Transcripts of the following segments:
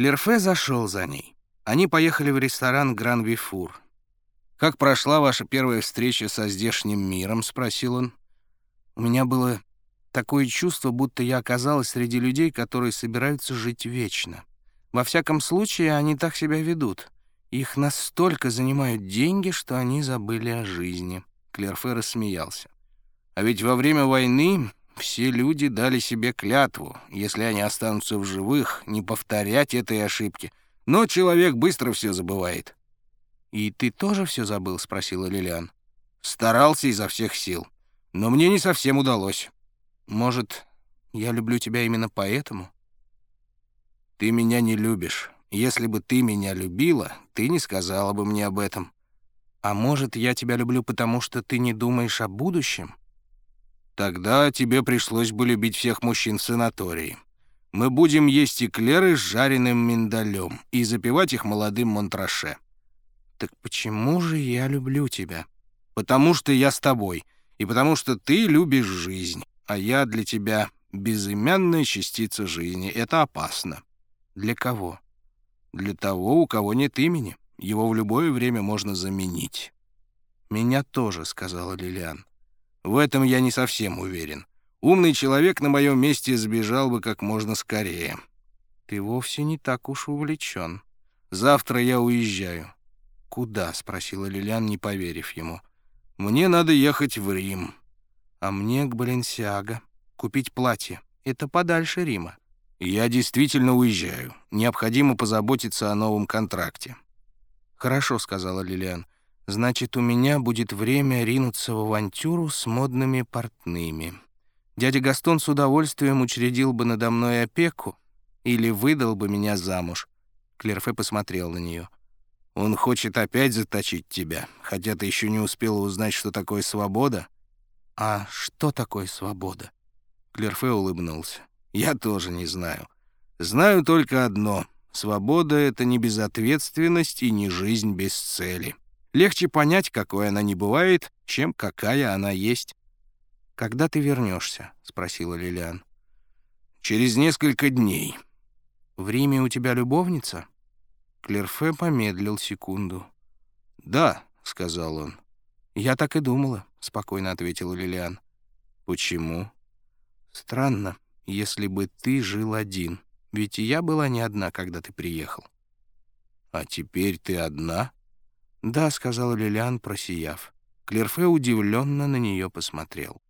Клерфе зашел за ней. Они поехали в ресторан «Гран Вифур». «Как прошла ваша первая встреча со здешним миром?» — спросил он. «У меня было такое чувство, будто я оказалась среди людей, которые собираются жить вечно. Во всяком случае, они так себя ведут. Их настолько занимают деньги, что они забыли о жизни». Клерфе рассмеялся. «А ведь во время войны все люди дали себе клятву, если они останутся в живых, не повторять этой ошибки. Но человек быстро все забывает». «И ты тоже все забыл?» — спросила Лилиан. «Старался изо всех сил, но мне не совсем удалось. Может, я люблю тебя именно поэтому?» «Ты меня не любишь. Если бы ты меня любила, ты не сказала бы мне об этом». «А может, я тебя люблю, потому что ты не думаешь о будущем?» «Тогда тебе пришлось бы любить всех мужчин в санатории. Мы будем есть эклеры с жареным миндалем и запивать их молодым монтраше». «Так почему же я люблю тебя?» «Потому что я с тобой, и потому что ты любишь жизнь, а я для тебя безымянная частица жизни. Это опасно». «Для кого?» «Для того, у кого нет имени. Его в любое время можно заменить». «Меня тоже», — сказала Лилиан. «В этом я не совсем уверен. Умный человек на моем месте сбежал бы как можно скорее». «Ты вовсе не так уж увлечен. Завтра я уезжаю». «Куда?» — спросила Лилиан, не поверив ему. «Мне надо ехать в Рим». «А мне к Баленсиаго. Купить платье. Это подальше Рима». «Я действительно уезжаю. Необходимо позаботиться о новом контракте». «Хорошо», — сказала Лилиан. «Значит, у меня будет время ринуться в авантюру с модными портными. Дядя Гастон с удовольствием учредил бы надо мной опеку или выдал бы меня замуж». Клерфе посмотрел на нее. «Он хочет опять заточить тебя, хотя ты еще не успела узнать, что такое свобода». «А что такое свобода?» Клерфе улыбнулся. «Я тоже не знаю. Знаю только одно — Свобода — это не безответственность и не жизнь без цели. Легче понять, какой она не бывает, чем какая она есть. «Когда ты вернешься? спросила Лилиан. «Через несколько дней». «В Риме у тебя любовница?» Клерфе помедлил секунду. «Да», — сказал он. «Я так и думала», — спокойно ответила Лилиан. «Почему?» «Странно, если бы ты жил один». Ведь и я была не одна, когда ты приехал». «А теперь ты одна?» «Да», — сказала Лилиан, просияв. Клерфе удивленно на нее посмотрел.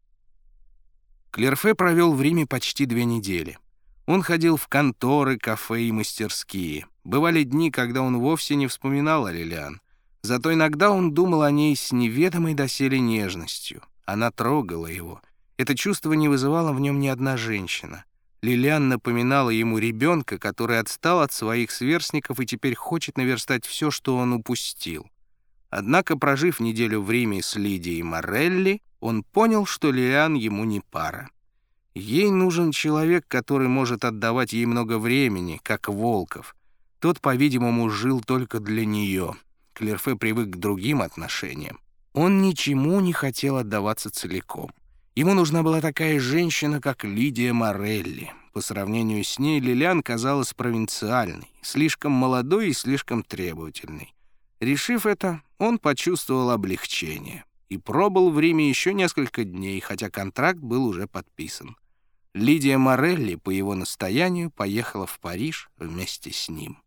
Клерфе провел в Риме почти две недели. Он ходил в конторы, кафе и мастерские. Бывали дни, когда он вовсе не вспоминал о Лилиан. Зато иногда он думал о ней с неведомой доселе нежностью. Она трогала его. Это чувство не вызывало в нем ни одна женщина. Лилиан напоминала ему ребенка, который отстал от своих сверстников и теперь хочет наверстать все, что он упустил. Однако, прожив неделю в Риме с Лидией Морелли, он понял, что Лилиан ему не пара. Ей нужен человек, который может отдавать ей много времени, как Волков. Тот, по-видимому, жил только для нее. Клерфе привык к другим отношениям. Он ничему не хотел отдаваться целиком. Ему нужна была такая женщина, как Лидия Морелли. По сравнению с ней Лилиан казалась провинциальной, слишком молодой и слишком требовательной. Решив это, он почувствовал облегчение и пробыл в Риме еще несколько дней, хотя контракт был уже подписан. Лидия Морелли по его настоянию поехала в Париж вместе с ним.